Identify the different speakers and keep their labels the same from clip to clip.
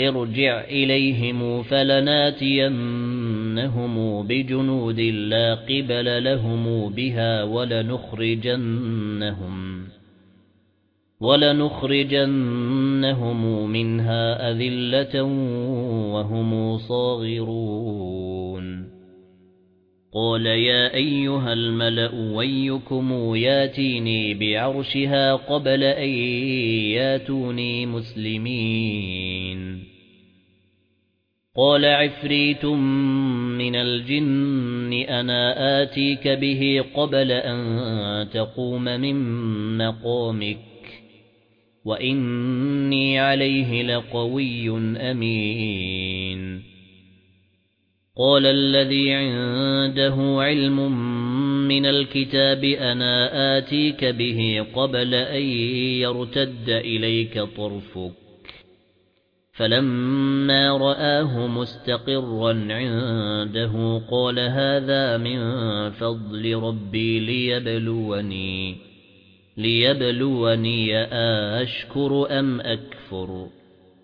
Speaker 1: ارجع إليهم فلناتينهم بجنود لا قبل لهم بها ولنخرجنهم ولنخرجنهم منها أذلة وهم صاغرون قال يا أيها الملأ ويكم ياتيني بعرشها قبل أن ياتوني مسلمين قال عفريت من الجن أنا آتيك به قبل أن تقوم من مقامك وإني عليه لقوي أمين قال الذي عنده علم من الكتاب أنا آتيك به قبل أن يرتد إليك طرفك. فَلَمَّا رَآهُ مُسْتَقِرًّا عِندَهُ قَالَ هَذَا مِنْ فَضْلِ رَبِّي لِيَبْلُوَنِي لِيَبْلُوَنِي أَأَشْكُرُ أَمْ أَكْفُرُ؟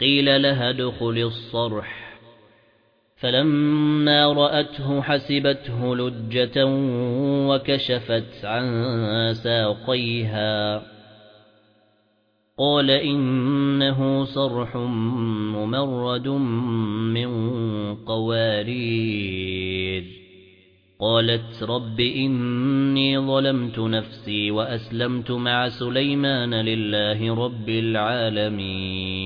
Speaker 1: قيل لها دخل الصرح. فلما رأته حسبته لجة وكشفت عن ساقيها. قال إنه صرح ممرد من قوارير. قالت رب إني ظلمت نفسي وأسلمت مع سليمان لله رب العالمين.